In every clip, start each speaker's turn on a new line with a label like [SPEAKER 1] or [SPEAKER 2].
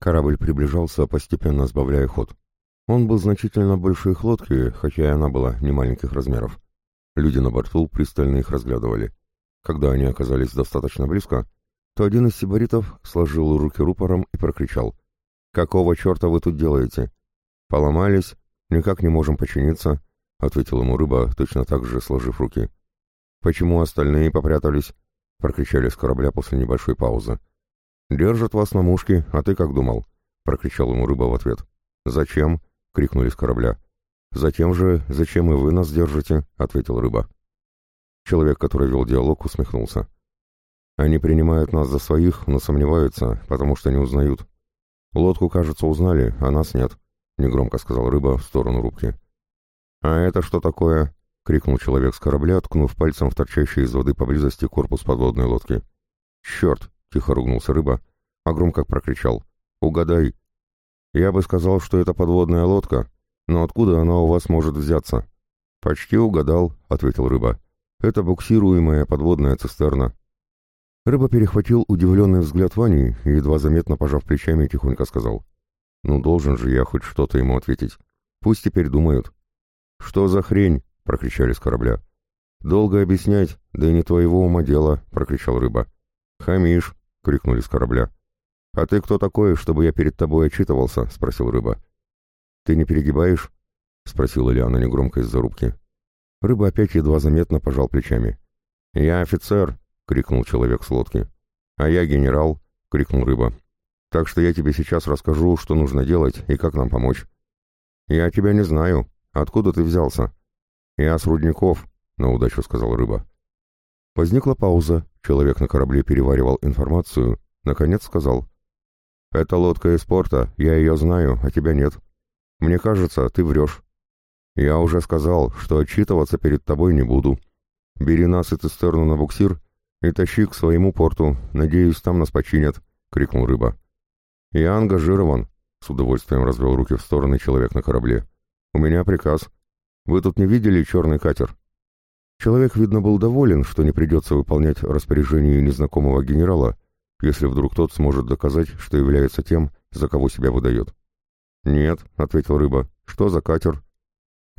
[SPEAKER 1] Корабль приближался, постепенно сбавляя ход. Он был значительно больше их лодки, хотя и она была не маленьких размеров. Люди на борту пристально их разглядывали. Когда они оказались достаточно близко, то один из сибаритов сложил руки рупором и прокричал. «Какого черта вы тут делаете?» «Поломались, никак не можем починиться», — ответил ему рыба, точно так же сложив руки. «Почему остальные попрятались?» — прокричали с корабля после небольшой паузы. «Держат вас на мушке, а ты как думал?» — прокричал ему рыба в ответ. «Зачем?» — крикнули с корабля. «Затем же, зачем и вы нас держите?» — ответил рыба. Человек, который вел диалог, усмехнулся. «Они принимают нас за своих, но сомневаются, потому что не узнают. Лодку, кажется, узнали, а нас нет», — негромко сказал рыба в сторону рубки. «А это что такое?» — крикнул человек с корабля, ткнув пальцем в торчащий из воды поблизости корпус подводной лодки. «Черт!» — тихо ругнулся рыба, а громко прокричал. «Угадай!» «Я бы сказал, что это подводная лодка, но откуда она у вас может взяться?» «Почти угадал», — ответил рыба. «Это буксируемая подводная цистерна». Рыба перехватил удивленный взгляд Вани и, едва заметно пожав плечами, тихонько сказал. «Ну, должен же я хоть что-то ему ответить. Пусть теперь думают». «Что за хрень?» — прокричали с корабля. «Долго объяснять, да и не твоего ума дело», — прокричал рыба. «Хамишь», — крикнули с корабля. «А ты кто такой, чтобы я перед тобой отчитывался?» — спросил рыба. «Ты не перегибаешь?» — спросила Лиана негромко из-за рубки. Рыба опять едва заметно пожал плечами. «Я офицер!» — крикнул человек с лодки. «А я генерал!» — крикнул рыба. «Так что я тебе сейчас расскажу, что нужно делать и как нам помочь». «Я тебя не знаю. Откуда ты взялся?» «Я с рудников», — на удачу сказал рыба. Возникла пауза, человек на корабле переваривал информацию, наконец сказал. «Это лодка из порта, я ее знаю, а тебя нет. Мне кажется, ты врешь. Я уже сказал, что отчитываться перед тобой не буду. Бери нас и цистерну на буксир и тащи к своему порту, надеюсь, там нас починят», — крикнул рыба. «Я ангажирован», — с удовольствием развел руки в стороны человек на корабле. «У меня приказ. Вы тут не видели черный катер?» Человек, видно, был доволен, что не придется выполнять распоряжение незнакомого генерала, если вдруг тот сможет доказать, что является тем, за кого себя выдает. «Нет», — ответил рыба, — «что за катер?»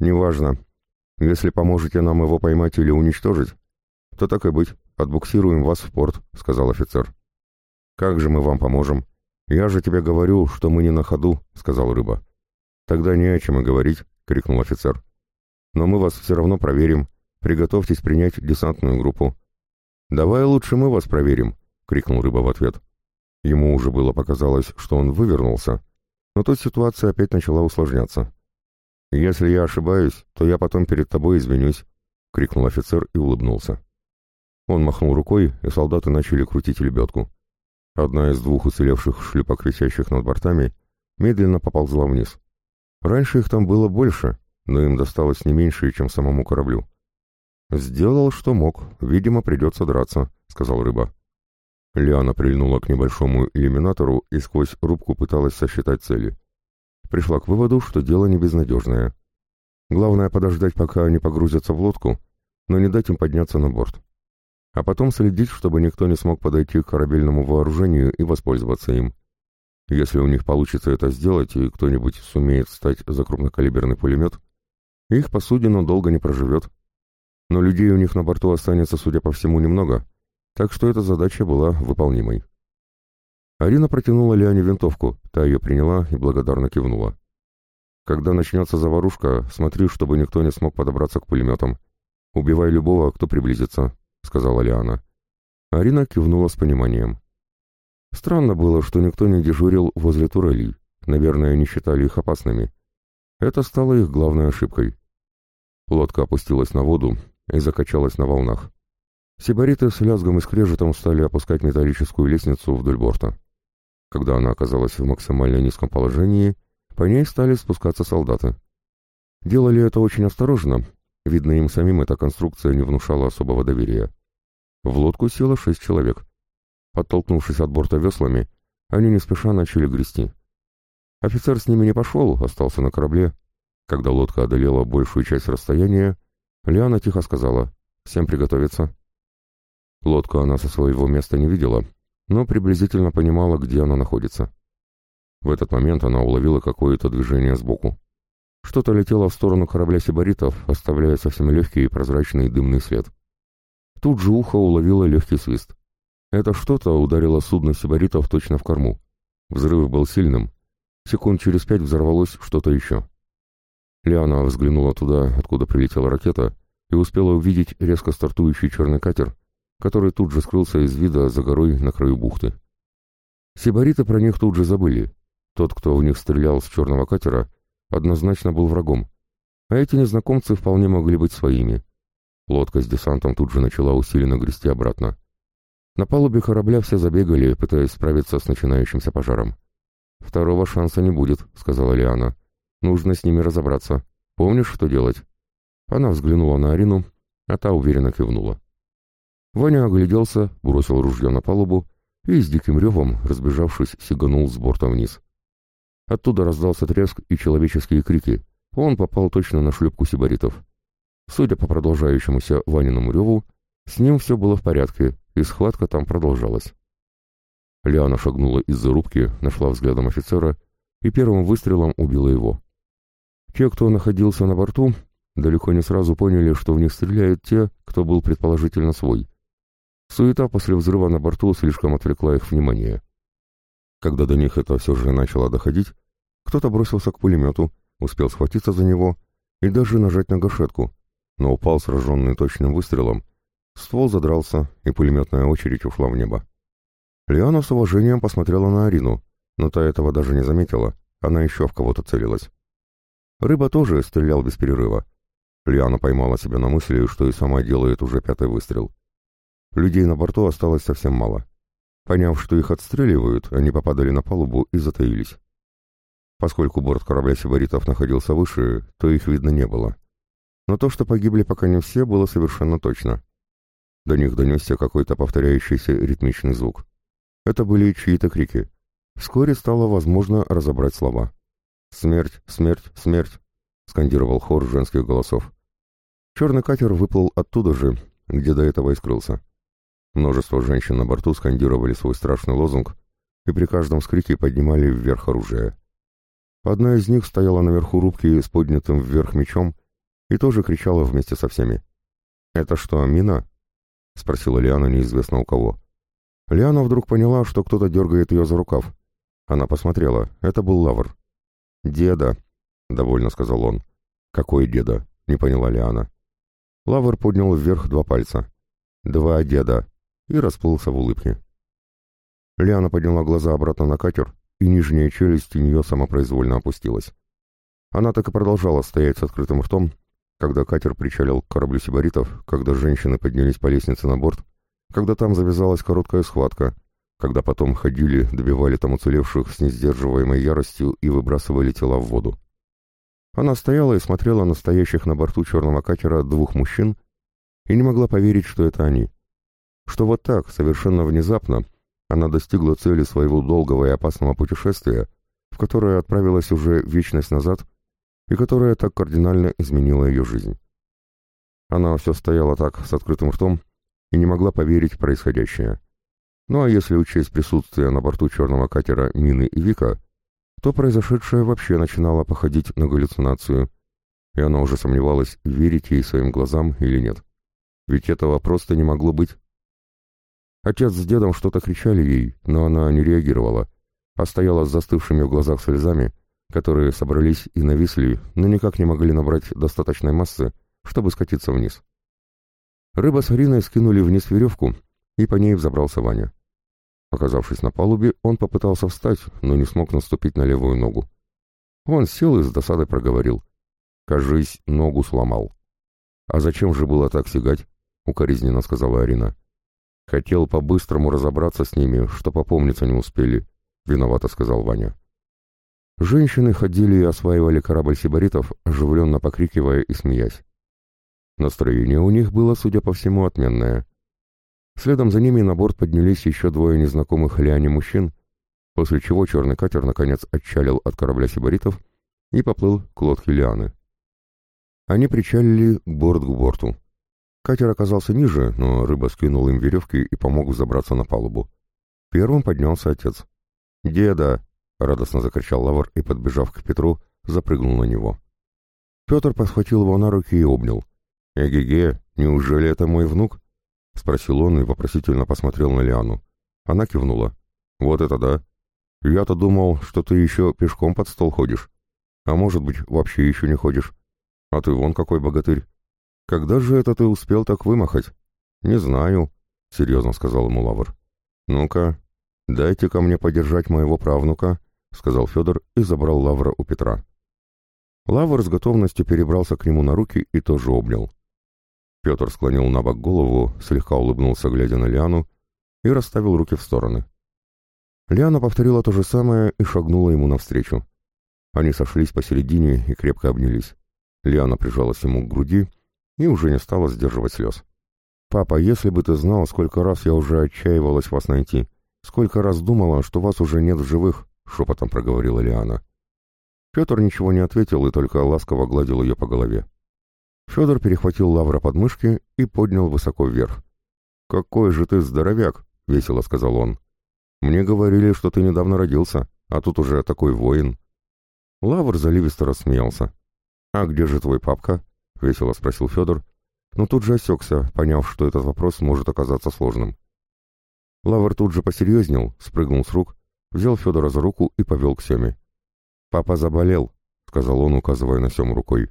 [SPEAKER 1] «Неважно. Если поможете нам его поймать или уничтожить, то так и быть, отбуксируем вас в порт», — сказал офицер. «Как же мы вам поможем? Я же тебе говорю, что мы не на ходу», — сказал рыба. «Тогда не о чем и говорить», — крикнул офицер. «Но мы вас все равно проверим, Приготовьтесь принять десантную группу». «Давай лучше мы вас проверим», — крикнул рыба в ответ. Ему уже было показалось, что он вывернулся, но тут ситуация опять начала усложняться. «Если я ошибаюсь, то я потом перед тобой извинюсь», — крикнул офицер и улыбнулся. Он махнул рукой, и солдаты начали крутить лебедку. Одна из двух уцелевших шлюпок, висящих над бортами, медленно поползла вниз. Раньше их там было больше, но им досталось не меньше, чем самому кораблю. «Сделал, что мог. Видимо, придется драться», — сказал рыба. Лиана прильнула к небольшому иллюминатору и сквозь рубку пыталась сосчитать цели. Пришла к выводу, что дело не безнадежное. Главное подождать, пока они погрузятся в лодку, но не дать им подняться на борт. А потом следить, чтобы никто не смог подойти к корабельному вооружению и воспользоваться им. Если у них получится это сделать, и кто-нибудь сумеет встать за крупнокалиберный пулемет, их посудина долго не проживет, но людей у них на борту останется, судя по всему, немного, так что эта задача была выполнимой. Арина протянула Лиане винтовку, та ее приняла и благодарно кивнула. «Когда начнется заварушка, смотри, чтобы никто не смог подобраться к пулеметам. Убивай любого, кто приблизится», — сказала Лиана. Арина кивнула с пониманием. Странно было, что никто не дежурил возле турелей, наверное, не считали их опасными. Это стало их главной ошибкой. Лодка опустилась на воду, и закачалась на волнах. Сибариты с лязгом и скрежетом стали опускать металлическую лестницу вдоль борта. Когда она оказалась в максимально низком положении, по ней стали спускаться солдаты. Делали это очень осторожно, видно, им самим эта конструкция не внушала особого доверия. В лодку село шесть человек. Оттолкнувшись от борта веслами, они не спеша начали грести. Офицер с ними не пошел, остался на корабле. Когда лодка одолела большую часть расстояния, Лиана тихо сказала «Всем приготовиться». Лодку она со своего места не видела, но приблизительно понимала, где она находится. В этот момент она уловила какое-то движение сбоку. Что-то летело в сторону корабля сибаритов, оставляя совсем легкий и прозрачный дымный след. Тут же ухо уловило легкий свист. Это что-то ударило судно сибаритов точно в корму. Взрыв был сильным. Секунд через пять взорвалось что-то еще. Лиана взглянула туда, откуда прилетела ракета, и успела увидеть резко стартующий черный катер, который тут же скрылся из вида за горой на краю бухты. Сибариты про них тут же забыли. Тот, кто в них стрелял с черного катера, однозначно был врагом, а эти незнакомцы вполне могли быть своими. Лодка с десантом тут же начала усиленно грести обратно. На палубе корабля все забегали, пытаясь справиться с начинающимся пожаром. «Второго шанса не будет», — сказала Лиана. «Нужно с ними разобраться. Помнишь, что делать?» Она взглянула на Арину, а та уверенно кивнула. Ваня огляделся, бросил ружье на палубу и с диким ревом, разбежавшись, сиганул с борта вниз. Оттуда раздался треск и человеческие крики. Он попал точно на шлюпку сибаритов. Судя по продолжающемуся Ваниному реву, с ним все было в порядке, и схватка там продолжалась. Лиана шагнула из-за рубки, нашла взглядом офицера и первым выстрелом убила его. Те, кто находился на борту, далеко не сразу поняли, что в них стреляют те, кто был предположительно свой. Суета после взрыва на борту слишком отвлекла их внимание. Когда до них это все же начало доходить, кто-то бросился к пулемету, успел схватиться за него и даже нажать на гашетку, но упал сраженный точным выстрелом, ствол задрался, и пулеметная очередь ушла в небо. Лиана с уважением посмотрела на Арину, но та этого даже не заметила, она еще в кого-то целилась. Рыба тоже стрелял без перерыва. Лиана поймала себя на мысли, что и сама делает уже пятый выстрел. Людей на борту осталось совсем мало. Поняв, что их отстреливают, они попадали на палубу и затаились. Поскольку борт корабля сибаритов находился выше, то их видно не было. Но то, что погибли пока не все, было совершенно точно. До них донесся какой-то повторяющийся ритмичный звук. Это были чьи-то крики. Вскоре стало возможно разобрать слова. «Смерть! Смерть! Смерть!» — скандировал хор женских голосов. Черный катер выплыл оттуда же, где до этого и скрылся. Множество женщин на борту скандировали свой страшный лозунг и при каждом скрике поднимали вверх оружие. Одна из них стояла наверху рубки с поднятым вверх мечом и тоже кричала вместе со всеми. «Это что, мина?» — спросила Лиана неизвестно у кого. Лиана вдруг поняла, что кто-то дергает ее за рукав. Она посмотрела. Это был Лавр. «Деда», — довольно сказал он. «Какой деда?» — не поняла Лиана. Лавр поднял вверх два пальца. «Два деда», и расплылся в улыбке. Лиана подняла глаза обратно на катер, и нижняя челюсть у нее самопроизвольно опустилась. Она так и продолжала стоять с открытым ртом, когда катер причалил к кораблю сибаритов, когда женщины поднялись по лестнице на борт, когда там завязалась короткая схватка, когда потом ходили, добивали там уцелевших с несдерживаемой яростью и выбрасывали тела в воду. Она стояла и смотрела на стоящих на борту черного катера двух мужчин и не могла поверить, что это они что вот так, совершенно внезапно, она достигла цели своего долгого и опасного путешествия, в которое отправилась уже вечность назад и которое так кардинально изменило ее жизнь. Она все стояла так, с открытым ртом, и не могла поверить в происходящее. Ну а если учесть присутствие на борту черного катера Мины и Вика, то произошедшее вообще начинало походить на галлюцинацию, и она уже сомневалась, верить ей своим глазам или нет. Ведь этого просто не могло быть. Отец с дедом что-то кричали ей, но она не реагировала, а стояла с застывшими в глазах слезами, которые собрались и нависли, но никак не могли набрать достаточной массы, чтобы скатиться вниз. Рыба с Ариной скинули вниз веревку, и по ней взобрался Ваня. Оказавшись на палубе, он попытался встать, но не смог наступить на левую ногу. Он сел и с досадой проговорил. «Кажись, ногу сломал». «А зачем же было так сигать?» — укоризненно сказала Арина. Хотел по-быстрому разобраться с ними, что попомниться не успели, — виновато сказал Ваня. Женщины ходили и осваивали корабль сибаритов, оживленно покрикивая и смеясь. Настроение у них было, судя по всему, отменное. Следом за ними на борт поднялись еще двое незнакомых Лиане мужчин, после чего черный катер наконец отчалил от корабля сибаритов и поплыл к лодке Лианы. Они причалили борт к борту. Катер оказался ниже, но рыба скинул им веревки и помог забраться на палубу. Первым поднялся отец. «Деда!» — радостно закричал Лавр и, подбежав к Петру, запрыгнул на него. Петр подхватил его на руки и обнял. «Эге-ге, неужели это мой внук?» — спросил он и вопросительно посмотрел на Лиану. Она кивнула. «Вот это да! Я-то думал, что ты еще пешком под стол ходишь. А может быть, вообще еще не ходишь. А ты вон какой богатырь. Когда же это ты успел так вымахать?» «Не знаю», — серьезно сказал ему Лавр. «Ну-ка, дайте ко мне подержать моего правнука», — сказал Федор и забрал Лавра у Петра. Лавр с готовностью перебрался к нему на руки и тоже обнял. Петр склонил на бок голову, слегка улыбнулся, глядя на Лиану, и расставил руки в стороны. Лиана повторила то же самое и шагнула ему навстречу. Они сошлись посередине и крепко обнялись. Лиана прижалась ему к груди и уже не стала сдерживать слез. «Папа, если бы ты знал, сколько раз я уже отчаивалась вас найти, сколько раз думала, что вас уже нет в живых», — шепотом проговорила Лиана. Петр ничего не ответил и только ласково гладил ее по голове. Федор перехватил Лавра под мышки и поднял высоко вверх. «Какой же ты здоровяк!» — весело сказал он. «Мне говорили, что ты недавно родился, а тут уже такой воин». Лавр заливисто рассмеялся. «А где же твой папка?» — весело спросил Федор, но тут же осекся, поняв, что этот вопрос может оказаться сложным. Лавр тут же посерьезнел, спрыгнул с рук, взял Федора за руку и повел к Семе. «Папа заболел», — сказал он, указывая на Сему рукой.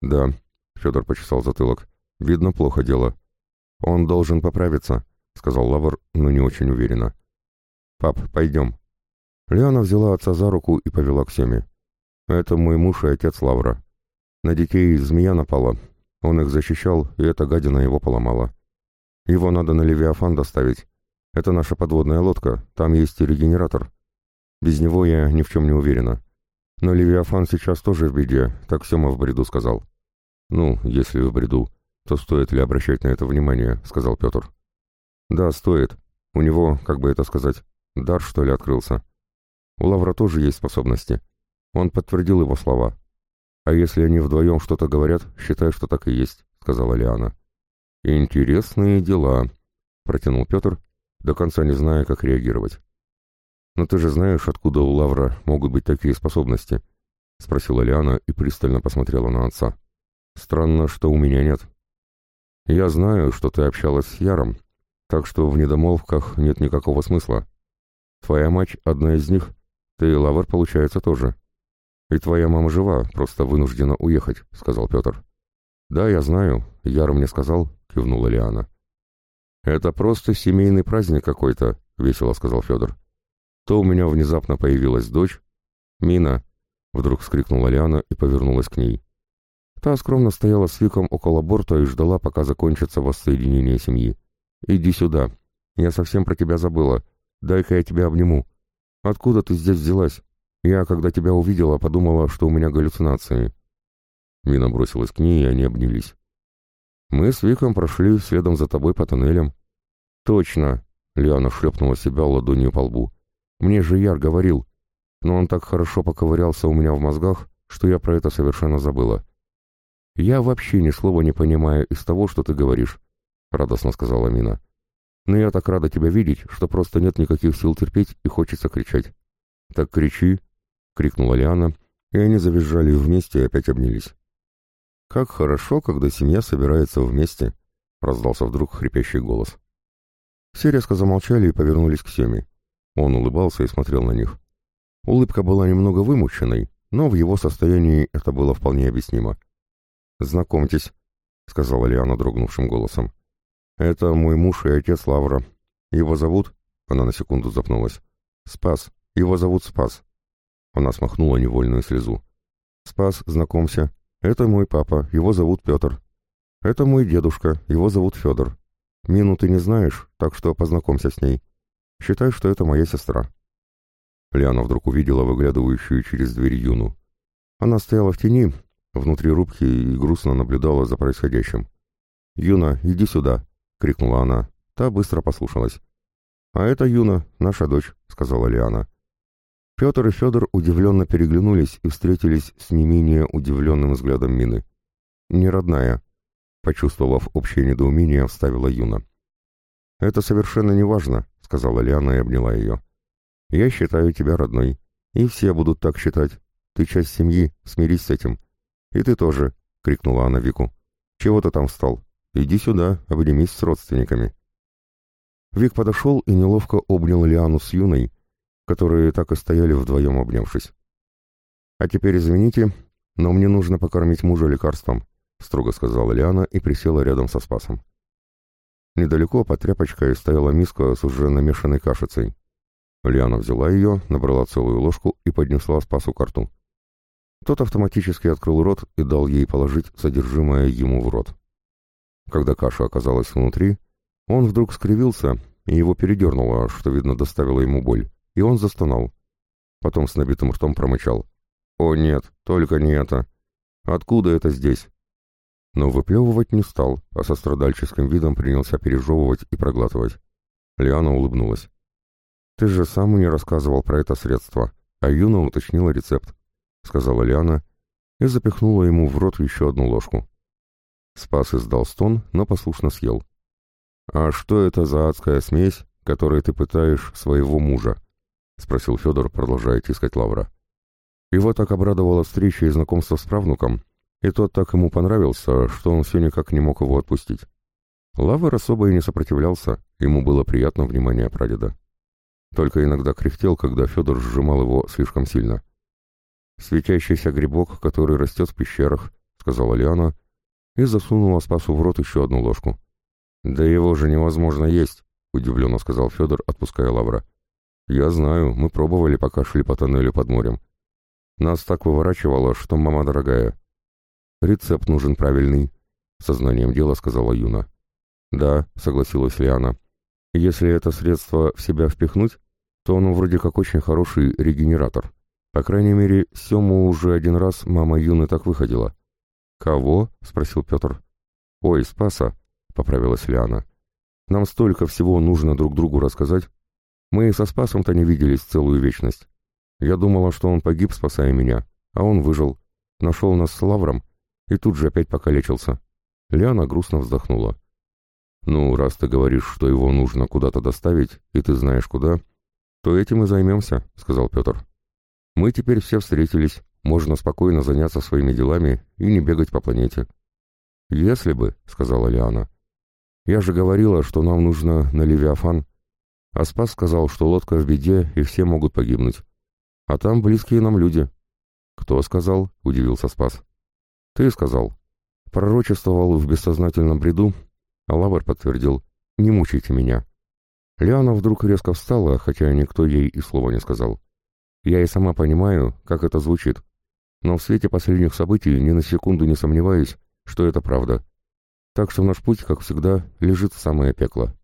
[SPEAKER 1] «Да», — Федор почесал затылок, — «видно, плохо дело». «Он должен поправиться», — сказал Лавр, но не очень уверенно. «Пап, пойдем». Лиана взяла отца за руку и повела к Семе. «Это мой муж и отец Лавра. На детей змея напала. Он их защищал, и эта гадина его поломала. Его надо на Левиафан доставить. Это наша подводная лодка, там есть и регенератор. Без него я ни в чем не уверена. Но Левиафан сейчас тоже в беде, так Сема в бреду сказал. Ну, если в бреду, то стоит ли обращать на это внимание, сказал Петр. Да, стоит. У него, как бы это сказать, дар, что ли, открылся. У Лавра тоже есть способности. Он подтвердил его слова. А если они вдвоем что-то говорят, считай, что так и есть, сказала Лиана. Интересные дела, протянул Петр, до конца не зная, как реагировать. «Но ты же знаешь, откуда у Лавра могут быть такие способности?» — спросила Лиана и пристально посмотрела на отца. «Странно, что у меня нет». «Я знаю, что ты общалась с Яром, так что в недомолвках нет никакого смысла. Твоя мать — одна из них, ты, Лавр, получается, тоже. И твоя мама жива, просто вынуждена уехать», — сказал Петр. «Да, я знаю, Яр мне сказал», — кивнула Лиана. «Это просто семейный праздник какой-то», — весело сказал Федор то у меня внезапно появилась дочь. «Мина!» — вдруг вскрикнула Лиана и повернулась к ней. Та скромно стояла с Виком около борта и ждала, пока закончится воссоединение семьи. «Иди сюда. Я совсем про тебя забыла. Дай-ка я тебя обниму. Откуда ты здесь взялась? Я, когда тебя увидела, подумала, что у меня галлюцинации». Мина бросилась к ней, и они обнялись. «Мы с Виком прошли следом за тобой по тоннелям». «Точно!» — Лиана шлепнула себя ладонью по лбу. Мне же Яр говорил, но он так хорошо поковырялся у меня в мозгах, что я про это совершенно забыла. «Я вообще ни слова не понимаю из того, что ты говоришь», — радостно сказала Мина. «Но я так рада тебя видеть, что просто нет никаких сил терпеть и хочется кричать». «Так кричи!» — крикнула Лиана, и они завизжали вместе и опять обнялись. «Как хорошо, когда семья собирается вместе!» — раздался вдруг хрипящий голос. Все резко замолчали и повернулись к Семе. Он улыбался и смотрел на них. Улыбка была немного вымученной, но в его состоянии это было вполне объяснимо. «Знакомьтесь», — сказала Лиана дрогнувшим голосом. «Это мой муж и отец Лавра. Его зовут...» — она на секунду запнулась. «Спас. Его зовут Спас». Она смахнула невольную слезу. «Спас, знакомься. Это мой папа. Его зовут Петр. Это мой дедушка. Его зовут Федор. Мину ты не знаешь, так что познакомься с ней. Считай, что это моя сестра». Лиана вдруг увидела выглядывающую через дверь Юну. Она стояла в тени, внутри рубки и грустно наблюдала за происходящим. «Юна, иди сюда!» — крикнула она. Та быстро послушалась. «А это Юна, наша дочь», — сказала Лиана. Петр и Федор удивленно переглянулись и встретились с не менее удивленным взглядом Мины. «Не родная», — почувствовав общее недоумение, вставила Юна. «Это совершенно не важно сказала Лиана и обняла ее. «Я считаю тебя родной. И все будут так считать. Ты часть семьи, смирись с этим. И ты тоже, — крикнула она Вику. Чего ты там встал? Иди сюда, обнимись с родственниками. Вик подошел и неловко обнял Лиану с Юной, которые так и стояли вдвоем обнявшись. «А теперь извините, но мне нужно покормить мужа лекарством», — строго сказала Лиана и присела рядом со Спасом. Недалеко под тряпочкой стояла миска с уже намешанной кашицей. Лиана взяла ее, набрала целую ложку и поднесла Спасу к рту. Тот автоматически открыл рот и дал ей положить содержимое ему в рот. Когда каша оказалась внутри, он вдруг скривился, и его передернуло, что, видно, доставило ему боль, и он застонал. Потом с набитым ртом промычал. «О нет, только не это! Откуда это здесь?» Но выплевывать не стал, а со страдальческим видом принялся пережевывать и проглатывать. Лиана улыбнулась. «Ты же сам мне рассказывал про это средство, а Юна уточнила рецепт», — сказала Лиана и запихнула ему в рот еще одну ложку. Спас издал стон, но послушно съел. «А что это за адская смесь, которой ты пытаешь своего мужа?» — спросил Федор, продолжая тискать Лавра. Его так обрадовала встреча и знакомство с правнуком, и тот так ему понравился, что он все никак не мог его отпустить. Лавр особо и не сопротивлялся, ему было приятно внимание прадеда. Только иногда кряхтел, когда Федор сжимал его слишком сильно. «Светящийся грибок, который растет в пещерах», — сказала Лиана, и засунула Спасу в рот еще одну ложку. «Да его же невозможно есть», — удивленно сказал Федор, отпуская лавра. «Я знаю, мы пробовали, пока шли по тоннелю под морем. Нас так выворачивало, что мама дорогая». «Рецепт нужен правильный», — сознанием дела сказала Юна. «Да», — согласилась Лиана. «Если это средство в себя впихнуть, то оно вроде как очень хороший регенератор. По крайней мере, Сему уже один раз мама Юны так выходила». «Кого?» — спросил Петр. «Ой, Спаса», поправилась Лиана. «Нам столько всего нужно друг другу рассказать. Мы со Спасом-то не виделись целую вечность. Я думала, что он погиб, спасая меня, а он выжил, нашел нас с Лавром и тут же опять покалечился». Лиана грустно вздохнула. «Ну, раз ты говоришь, что его нужно куда-то доставить, и ты знаешь куда, то этим и займемся», — сказал Петр. «Мы теперь все встретились, можно спокойно заняться своими делами и не бегать по планете». «Если бы», — сказала Лиана, — я же говорила, что нам нужно на Левиафан. А Спас сказал, что лодка в беде, и все могут погибнуть. А там близкие нам люди. Кто сказал? — удивился Спас. Ты сказал. Пророчествовал в бессознательном бреду, а Лавр подтвердил. Не мучайте меня. Лиана вдруг резко встала, хотя никто ей и слова не сказал. Я и сама понимаю, как это звучит. Но в свете последних событий ни на секунду не сомневаюсь, что это правда так что наш путь, как всегда, лежит в самое пекло.